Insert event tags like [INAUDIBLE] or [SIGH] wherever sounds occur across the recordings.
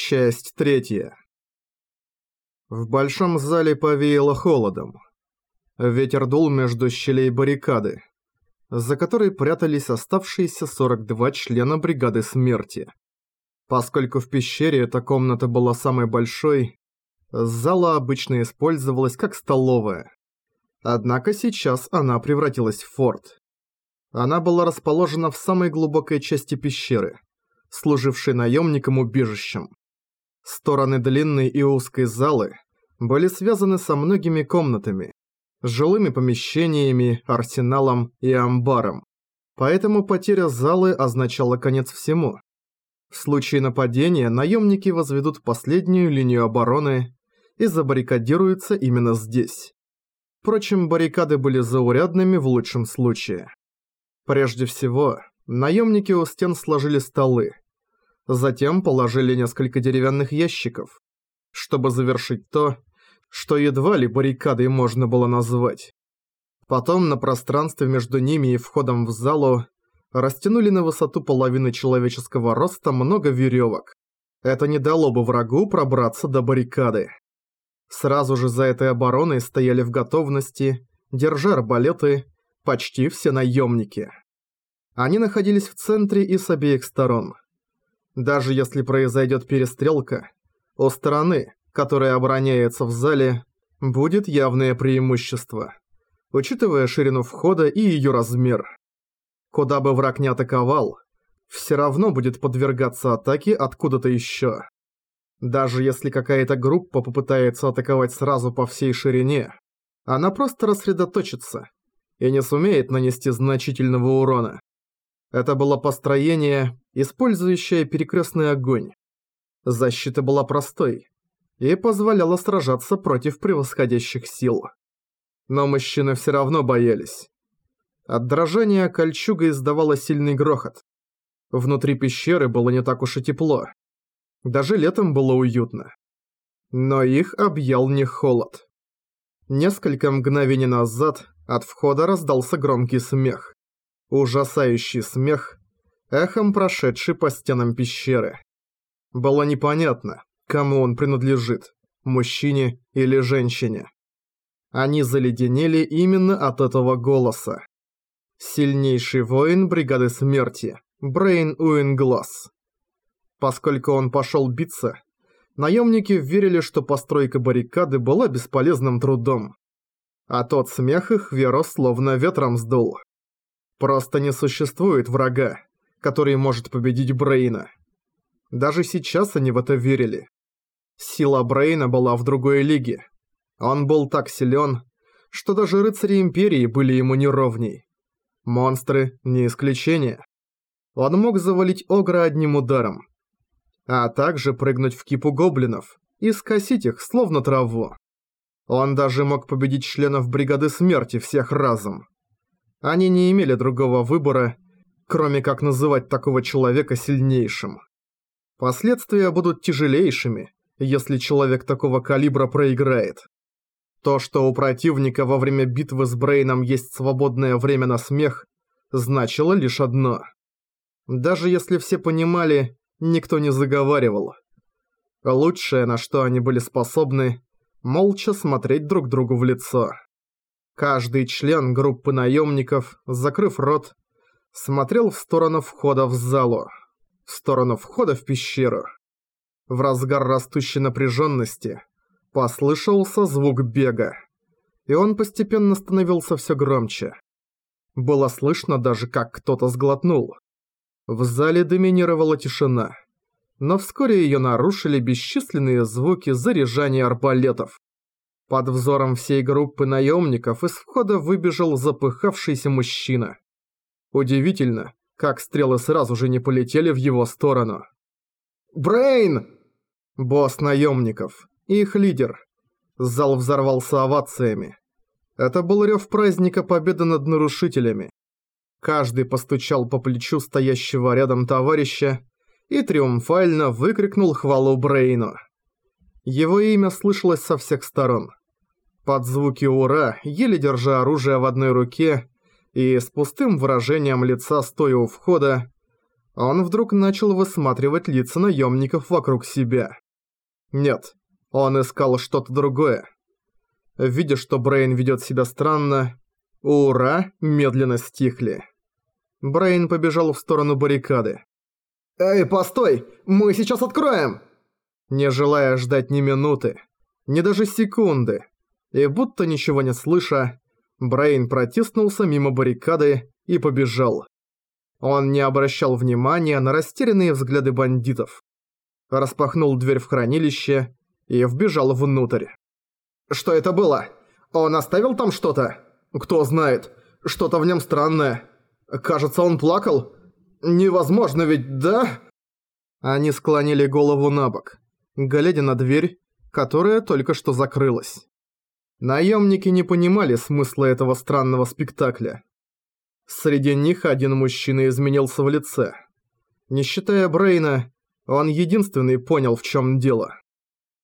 Часть третья. В большом зале повеяло холодом. Ветер дул между щелей баррикады, за которой прятались оставшиеся 42 члена бригады смерти. Поскольку в пещере эта комната была самой большой, зала обычно использовалась как столовая. Однако сейчас она превратилась в форт. Она была расположена в самой глубокой части пещеры, служившей наемникам убежищем. Стороны длинной и узкой залы были связаны со многими комнатами, жилыми помещениями, арсеналом и амбаром. Поэтому потеря залы означала конец всему. В случае нападения наемники возведут последнюю линию обороны и забаррикадируются именно здесь. Впрочем, баррикады были заурядными в лучшем случае. Прежде всего, наемники у стен сложили столы, Затем положили несколько деревянных ящиков, чтобы завершить то, что едва ли баррикадой можно было назвать. Потом на пространстве между ними и входом в залу растянули на высоту половины человеческого роста много веревок. Это не дало бы врагу пробраться до баррикады. Сразу же за этой обороной стояли в готовности, держа арбалеты, почти все наемники. Они находились в центре и с обеих сторон – даже если произойдет перестрелка, у стороны, которая обороняется в зале, будет явное преимущество, учитывая ширину входа и ее размер. Куда бы враг не атаковал, все равно будет подвергаться атаке откуда-то еще. Даже если какая-то группа попытается атаковать сразу по всей ширине, она просто рассредоточится и не сумеет нанести значительного урона. Это было построение, использующее перекрестный огонь. Защита была простой и позволяла сражаться против превосходящих сил. Но мужчины все равно боялись. От дрожания кольчуга издавала сильный грохот. Внутри пещеры было не так уж и тепло. Даже летом было уютно. Но их объял не холод. Несколько мгновений назад от входа раздался громкий смех. Ужасающий смех, эхом прошедший по стенам пещеры. Было непонятно, кому он принадлежит, мужчине или женщине. Они заледенели именно от этого голоса. Сильнейший воин бригады смерти, Брейн Уингласс. Поскольку он пошел биться, наемники верили, что постройка баррикады была бесполезным трудом. А тот смех их веру словно ветром сдул. Просто не существует врага, который может победить Брейна. Даже сейчас они в это верили. Сила Брейна была в другой лиге. Он был так силен, что даже рыцари Империи были ему неровней. Монстры – не исключение. Он мог завалить Огра одним ударом, а также прыгнуть в кипу гоблинов и скосить их, словно траву. Он даже мог победить членов Бригады Смерти всех разом. Они не имели другого выбора, кроме как называть такого человека сильнейшим. Последствия будут тяжелейшими, если человек такого калибра проиграет. То, что у противника во время битвы с Брейном есть свободное время на смех, значило лишь одно. Даже если все понимали, никто не заговаривал. Лучшее, на что они были способны, молча смотреть друг другу в лицо. Каждый член группы наемников, закрыв рот, смотрел в сторону входа в залу, в сторону входа в пещеру. В разгар растущей напряженности послышался звук бега, и он постепенно становился все громче. Было слышно даже, как кто-то сглотнул. В зале доминировала тишина, но вскоре ее нарушили бесчисленные звуки заряжания арбалетов. Под взором всей группы наемников из входа выбежал запыхавшийся мужчина. Удивительно, как стрелы сразу же не полетели в его сторону. «Брейн!» Босс наемников, их лидер. Зал взорвался овациями. Это был рев праздника победы над нарушителями. Каждый постучал по плечу стоящего рядом товарища и триумфально выкрикнул хвалу Брейну. Его имя слышалось со всех сторон. Под звуки «Ура», еле держа оружие в одной руке и с пустым выражением лица стоя у входа, он вдруг начал высматривать лица наемников вокруг себя. Нет, он искал что-то другое. Видя, что Брейн ведет себя странно, ура медленно стихли. Брейн побежал в сторону баррикады. «Эй, постой! Мы сейчас откроем!» Не желая ждать ни минуты, ни даже секунды, и будто ничего не слыша, Брейн протиснулся мимо баррикады и побежал. Он не обращал внимания на растерянные взгляды бандитов. Распахнул дверь в хранилище и вбежал внутрь. «Что это было? Он оставил там что-то? Кто знает, что-то в нем странное. Кажется, он плакал. Невозможно ведь, да?» Они склонили голову на бок, глядя на дверь, которая только что закрылась. Наемники не понимали смысла этого странного спектакля. Среди них один мужчина изменился в лице. Не считая Брейна, он единственный понял, в чем дело.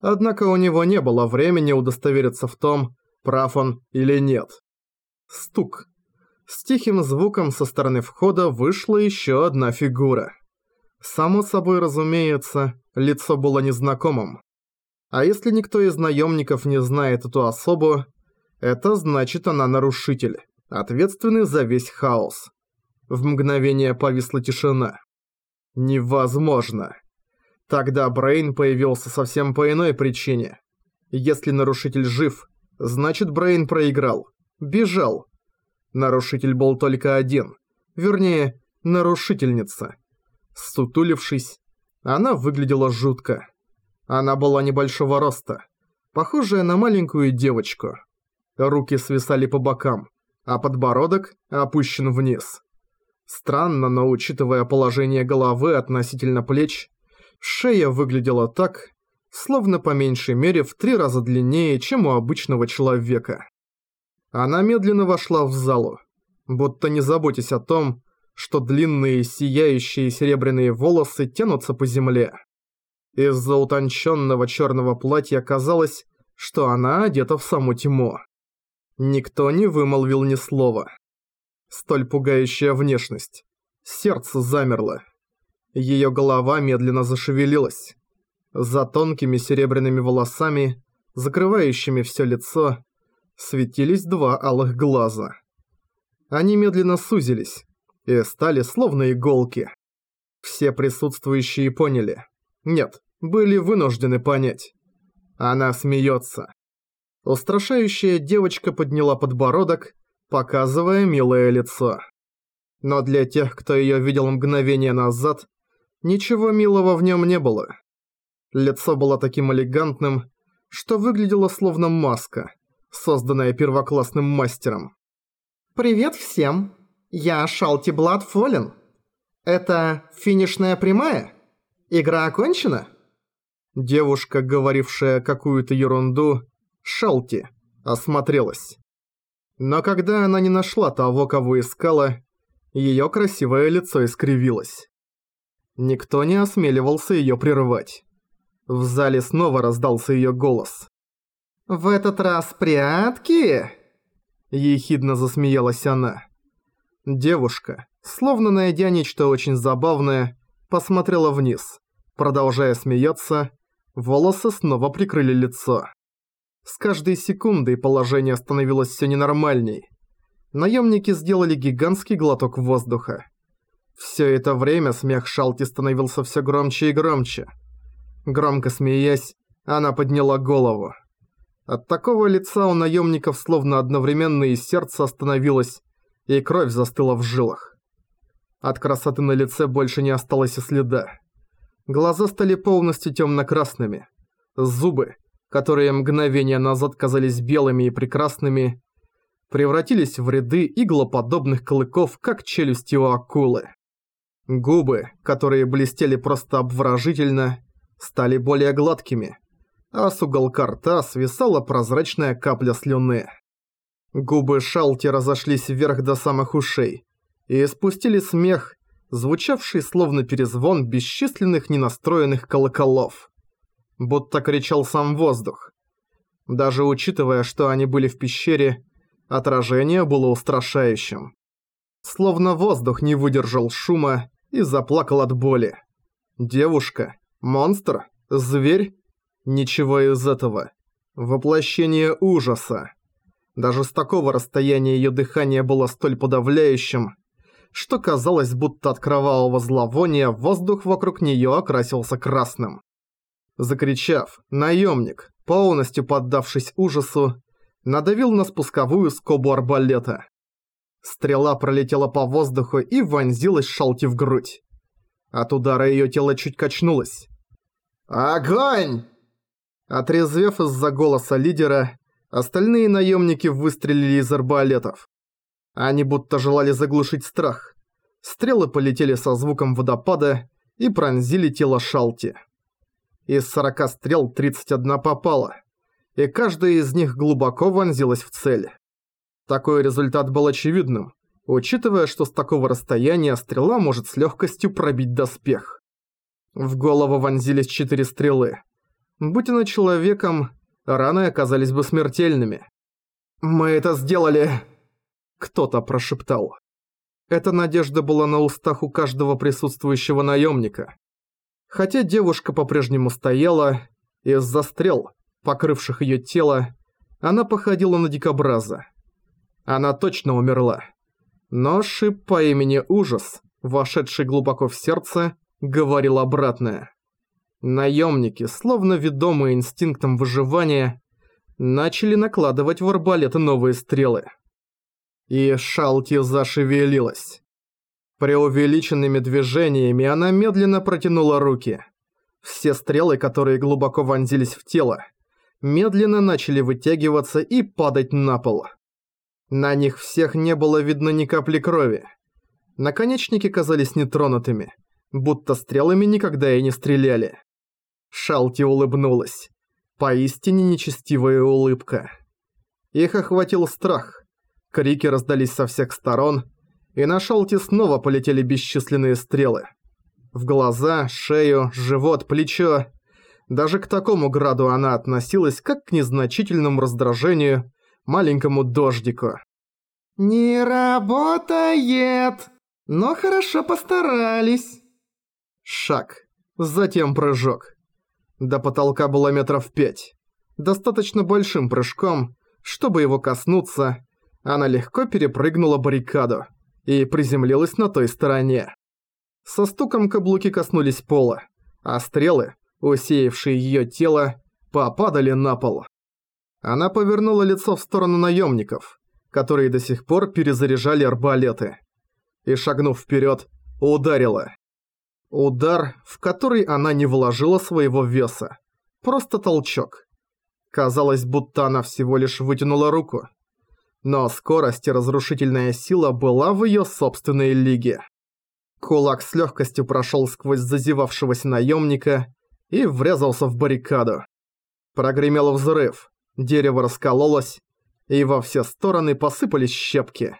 Однако у него не было времени удостовериться в том, прав он или нет. Стук. С тихим звуком со стороны входа вышла еще одна фигура. Само собой разумеется, лицо было незнакомым. А если никто из наемников не знает эту особу, это значит она нарушитель, ответственный за весь хаос. В мгновение повисла тишина. Невозможно. Тогда Брейн появился совсем по иной причине. Если нарушитель жив, значит Брейн проиграл. Бежал. Нарушитель был только один. Вернее, нарушительница. Сутулившись, она выглядела жутко. Она была небольшого роста, похожая на маленькую девочку. Руки свисали по бокам, а подбородок опущен вниз. Странно, но учитывая положение головы относительно плеч, шея выглядела так, словно по меньшей мере в три раза длиннее, чем у обычного человека. Она медленно вошла в залу, будто не заботясь о том, что длинные сияющие серебряные волосы тянутся по земле. Из-за утонченного черного платья казалось, что она одета в саму тьму. Никто не вымолвил ни слова. Столь пугающая внешность. Сердце замерло. Ее голова медленно зашевелилась. За тонкими серебряными волосами, закрывающими все лицо, светились два алых глаза. Они медленно сузились и стали словно иголки. Все присутствующие поняли. Нет, были вынуждены понять. Она смеется. Устрашающая девочка подняла подбородок, показывая милое лицо. Но для тех, кто ее видел мгновение назад, ничего милого в нем не было. Лицо было таким элегантным, что выглядело словно маска, созданная первоклассным мастером. «Привет всем! Я Шалти Блад Фоллен. Это финишная прямая?» Игра окончена?» Девушка, говорившая какую-то ерунду, Шалти, осмотрелась. Но когда она не нашла того, кого искала, её красивое лицо искривилось. Никто не осмеливался её прервать. В зале снова раздался её голос. «В этот раз прятки?» Ехидно засмеялась она. Девушка, словно найдя нечто очень забавное, посмотрела вниз. Продолжая смеяться, волосы снова прикрыли лицо. С каждой секундой положение становилось все ненормальней. Наемники сделали гигантский глоток воздуха. Все это время смех Шалти становился все громче и громче. Громко смеясь, она подняла голову. От такого лица у наемников словно одновременно и сердце остановилось, и кровь застыла в жилах. От красоты на лице больше не осталось и следа. Глаза стали полностью темно-красными. Зубы, которые мгновение назад казались белыми и прекрасными, превратились в ряды иглоподобных клыков, как челюсти у акулы. Губы, которые блестели просто обворожительно, стали более гладкими, а с уголка рта свисала прозрачная капля слюны. Губы Шалти разошлись вверх до самых ушей, и спустили смех, звучавший словно перезвон бесчисленных ненастроенных колоколов. Будто кричал сам воздух. Даже учитывая, что они были в пещере, отражение было устрашающим. Словно воздух не выдержал шума и заплакал от боли. Девушка? Монстр? Зверь? Ничего из этого. Воплощение ужаса. Даже с такого расстояния ее дыхание было столь подавляющим, что казалось, будто от кровавого зловония воздух вокруг нее окрасился красным. Закричав, наемник, полностью поддавшись ужасу, надавил на спусковую скобу арбалета. Стрела пролетела по воздуху и вонзилась Шалти в грудь. От удара ее тело чуть качнулось. «Огонь!» Отрезвев из-за голоса лидера, остальные наемники выстрелили из арбалетов. Они будто желали заглушить страх. Стрелы полетели со звуком водопада и пронзили тело Шалти. Из 40 стрел 31 попала, и каждая из них глубоко вонзилась в цель. Такой результат был очевидным, учитывая, что с такого расстояния стрела может с легкостью пробить доспех. В голову вонзились четыре стрелы. Будь она человеком, раны оказались бы смертельными. «Мы это сделали!» Кто-то прошептал. Эта надежда была на устах у каждого присутствующего наемника. Хотя девушка по-прежнему стояла, из-за стрел, покрывших ее тело, она походила на дикобраза. Она точно умерла. Но шип по имени Ужас, вошедший глубоко в сердце, говорил обратное. Наемники, словно ведомые инстинктом выживания, начали накладывать в арбалеты новые стрелы. И Шалти зашевелилась. Преувеличенными движениями она медленно протянула руки. Все стрелы, которые глубоко вонзились в тело, медленно начали вытягиваться и падать на пол. На них всех не было видно ни капли крови. Наконечники казались нетронутыми, будто стрелами никогда и не стреляли. Шалти улыбнулась. Поистине нечестивая улыбка. Их охватил страх. Крики раздались со всех сторон, и на Шалти снова полетели бесчисленные стрелы. В глаза, шею, живот, плечо. Даже к такому граду она относилась как к незначительному раздражению, маленькому дождику. «Не работает! Но хорошо постарались!» Шаг. Затем прыжок. До потолка было метров пять. Достаточно большим прыжком, чтобы его коснуться, она легко перепрыгнула баррикаду и приземлилась на той стороне. Со стуком каблуки коснулись пола, а стрелы, усеявшие её тело, попадали на пол. Она повернула лицо в сторону наемников, которые до сих пор перезаряжали арбалеты, и, шагнув вперед, ударила. Удар, в который она не вложила своего веса. Просто толчок. Казалось, будто она всего лишь вытянула руку но скорость и разрушительная сила была в её собственной лиге. Кулак с легкостью прошел сквозь зазевавшегося наемника и врезался в баррикаду. Прогремел взрыв, дерево раскололось, и во все стороны посыпались щепки.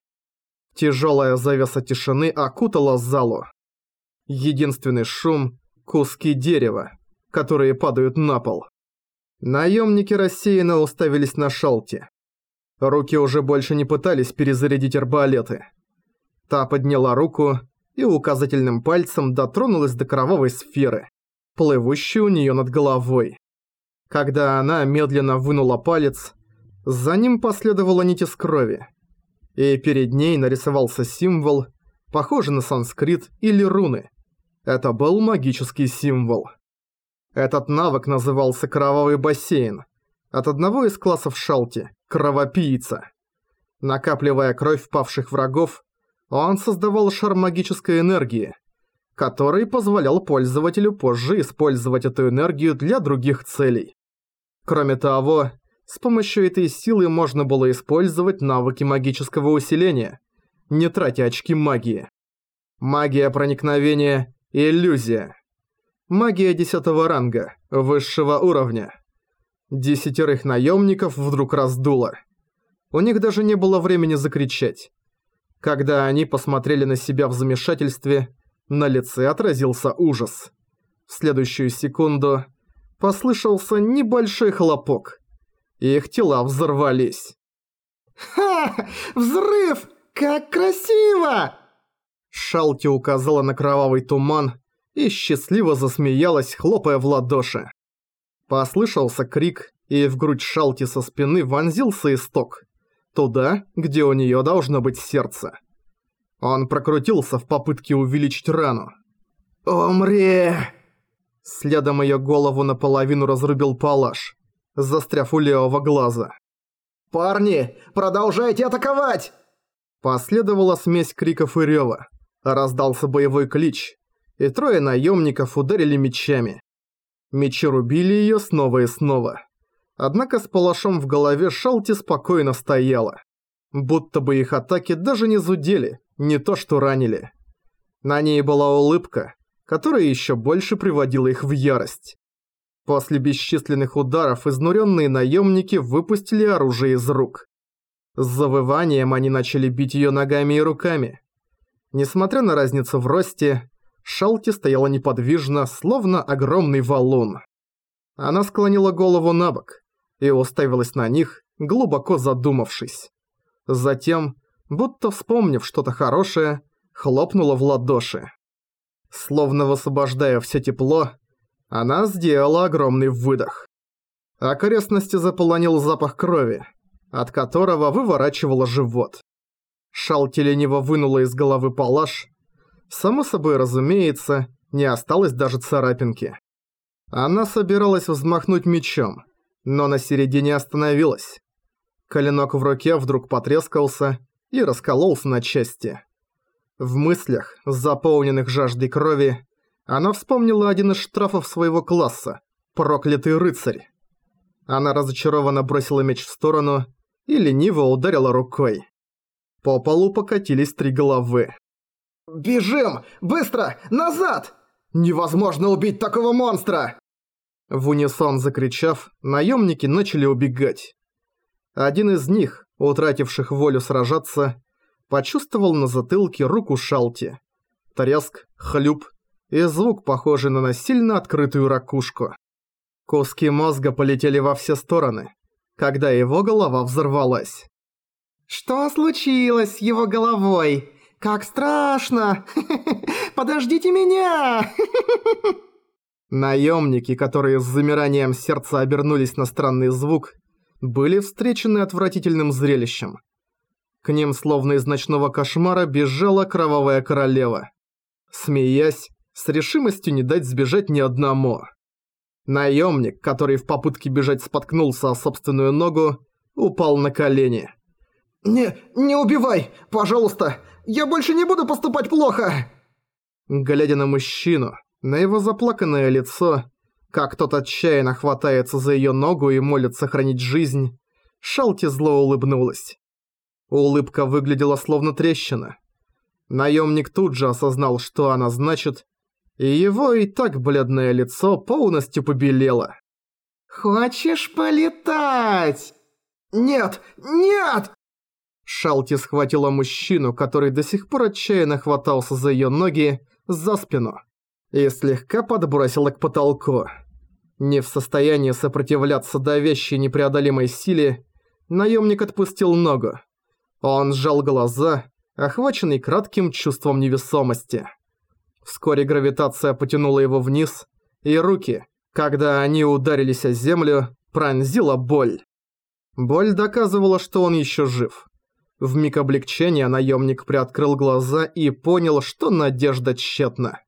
Тяжелая завеса тишины окутала залу. Единственный шум – куски дерева, которые падают на пол. Наемники рассеянно уставились на шалте. Руки уже больше не пытались перезарядить арбалеты. Та подняла руку и указательным пальцем дотронулась до кровавой сферы, плывущей у неё над головой. Когда она медленно вынула палец, за ним последовала нить из крови. И перед ней нарисовался символ, похожий на санскрит или руны. Это был магический символ. Этот навык назывался «Кровавый бассейн», от одного из классов шалти – кровопийца. Накапливая кровь павших врагов, он создавал шар магической энергии, который позволял пользователю позже использовать эту энергию для других целей. Кроме того, с помощью этой силы можно было использовать навыки магического усиления, не тратя очки магии. Магия проникновения – иллюзия. Магия 10 ранга, высшего уровня. Десятерых наемников вдруг раздуло. У них даже не было времени закричать. Когда они посмотрели на себя в замешательстве, на лице отразился ужас. В следующую секунду послышался небольшой хлопок. Их тела взорвались. «Ха! Взрыв! Как красиво!» Шалти указала на кровавый туман и счастливо засмеялась, хлопая в ладоши. Послышался крик, и в грудь Шалти со спины вонзился исток. Туда, где у неё должно быть сердце. Он прокрутился в попытке увеличить рану. «Умри!» Следом её голову наполовину разрубил палаш, застряв у левого глаза. «Парни, продолжайте атаковать!» Последовала смесь криков и рёва. Раздался боевой клич, и трое наемников ударили мечами. Мечи рубили её снова и снова. Однако с палашом в голове Шалти спокойно стояла. Будто бы их атаки даже не зудели, не то что ранили. На ней была улыбка, которая ещё больше приводила их в ярость. После бесчисленных ударов изнуренные наемники выпустили оружие из рук. С завыванием они начали бить её ногами и руками. Несмотря на разницу в росте, Шалти стояла неподвижно, словно огромный валун. Она склонила голову на бок и уставилась на них, глубоко задумавшись. Затем, будто вспомнив что-то хорошее, хлопнула в ладоши. Словно высвобождая все тепло, она сделала огромный выдох. Окрестности заполонил запах крови, от которого выворачивало живот. Шалти лениво вынула из головы палаш. Само собой разумеется, не осталось даже царапинки. Она собиралась взмахнуть мечом, но на середине остановилась. Коленок в руке вдруг потрескался и раскололся на части. В мыслях, заполненных жаждой крови, она вспомнила один из штрафов своего класса – «Проклятый рыцарь». Она разочарованно бросила меч в сторону и лениво ударила рукой. По полу покатились три головы. «Бежим! Быстро! Назад! Невозможно убить такого монстра!» В унисон закричав, наемники начали убегать. Один из них, утративших волю сражаться, почувствовал на затылке руку Шалти. Треск, хлюп и звук, похожий на насильно открытую ракушку. Куски мозга полетели во все стороны, когда его голова взорвалась. «Что случилось с его головой? Как страшно! [LAUGHS] Подождите меня!» [LAUGHS] Наемники, которые с замиранием сердца обернулись на странный звук, были встречены отвратительным зрелищем. К ним, словно из ночного кошмара, бежала кровавая королева. Смеясь, с решимостью не дать сбежать ни одному. Наемник, который в попытке бежать споткнулся о собственную ногу, упал на колени. «Не, не убивай! Пожалуйста! Я больше не буду поступать плохо!» Глядя на мужчину, на его заплаканное лицо, как тот отчаянно хватается за её ногу и молит сохранить жизнь, Шалти зло улыбнулась. Улыбка выглядела словно трещина. Наемник тут же осознал, что она значит, и его и так бледное лицо полностью побелело. «Хочешь полетать?» «Нет! Нет!» Шалти схватила мужчину, который до сих пор отчаянно хватался за её ноги, за спину и слегка подбросила к потолку. Не в состоянии сопротивляться давящей непреодолимой силе, наемник отпустил ногу. Он сжал глаза, охваченный кратким чувством невесомости. Вскоре гравитация потянула его вниз, и руки, когда они ударились о землю, пронзила боль. Боль доказывала, что он еще жив. В миг облегчения наемник приоткрыл глаза и понял, что надежда тщетна.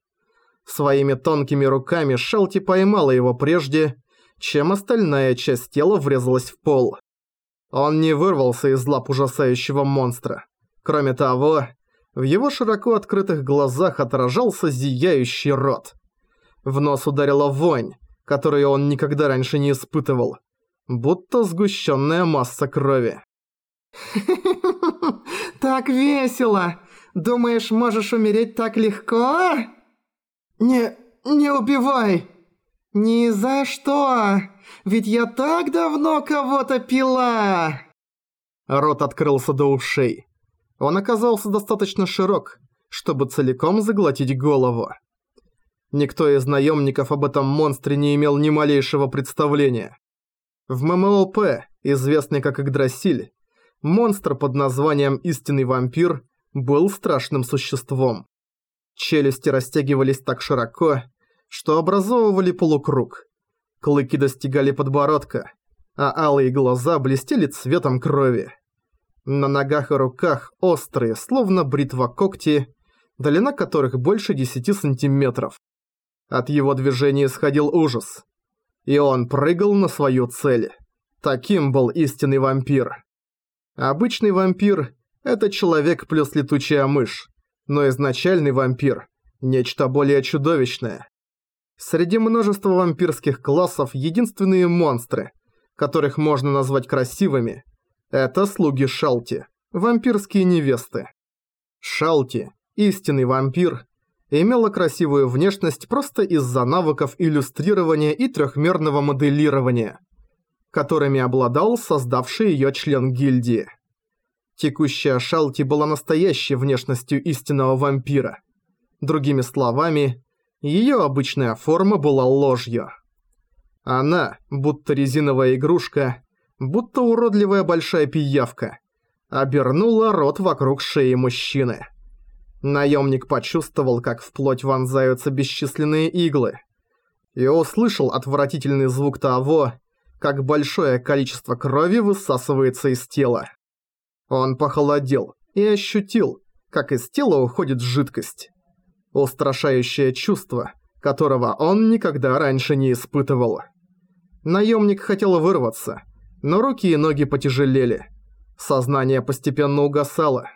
Своими тонкими руками Шелти поймала его прежде, чем остальная часть тела врезалась в пол. Он не вырвался из лап ужасающего монстра. Кроме того, в его широко открытых глазах отражался зияющий рот. В нос ударила вонь, которую он никогда раньше не испытывал. Будто сгущенная масса крови. [LAUGHS] «Так весело! Думаешь, можешь умереть так легко?» «Не... не убивай!» «Ни за что! Ведь я так давно кого-то пила!» Рот открылся до ушей. Он оказался достаточно широк, чтобы целиком заглотить голову. Никто из наемников об этом монстре не имел ни малейшего представления. В ММОП, известный как Игдрасиль, монстр под названием «Истинный вампир» был страшным существом. Челюсти растягивались так широко, что образовывали полукруг. Клыки достигали подбородка, а алые глаза блестели цветом крови. На ногах и руках острые, словно бритва когти, длина которых больше 10 сантиметров. От его движения исходил ужас. И он прыгал на свою цель. Таким был истинный вампир. Обычный вампир – это человек плюс летучая мышь, но изначальный вампир – нечто более чудовищное. Среди множества вампирских классов единственные монстры, которых можно назвать красивыми, это слуги Шалти, вампирские невесты. Шалти, истинный вампир, имела красивую внешность просто из-за навыков иллюстрирования и трехмерного моделирования, которыми обладал создавший ее член гильдии. Текущая Шалти была настоящей внешностью истинного вампира. Другими словами, ее обычная форма была ложью. Она, будто резиновая игрушка, будто уродливая большая пиявка, обернула рот вокруг шеи мужчины. Наемник почувствовал, как в плоть вонзаются бесчисленные иглы, и услышал отвратительный звук того, как большое количество крови высасывается из тела. Он похолодел и ощутил, как из тела уходит жидкость. Устрашающее чувство, которого он никогда раньше не испытывал. Наемник хотел вырваться, но руки и ноги потяжелели. Сознание постепенно угасало.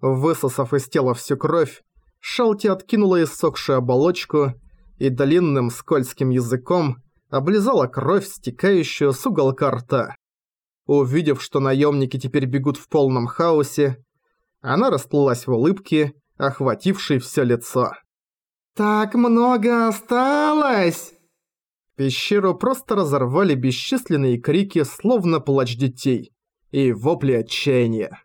Высосав из тела всю кровь, Шалти откинула иссохшую оболочку и длинным скользким языком облизала кровь, стекающую с уголка рта. Увидев, что наемники теперь бегут в полном хаосе, она расплылась в улыбке охвативший все лицо. «Так много осталось!» Пещеру просто разорвали бесчисленные крики, словно плач детей, и вопли отчаяния.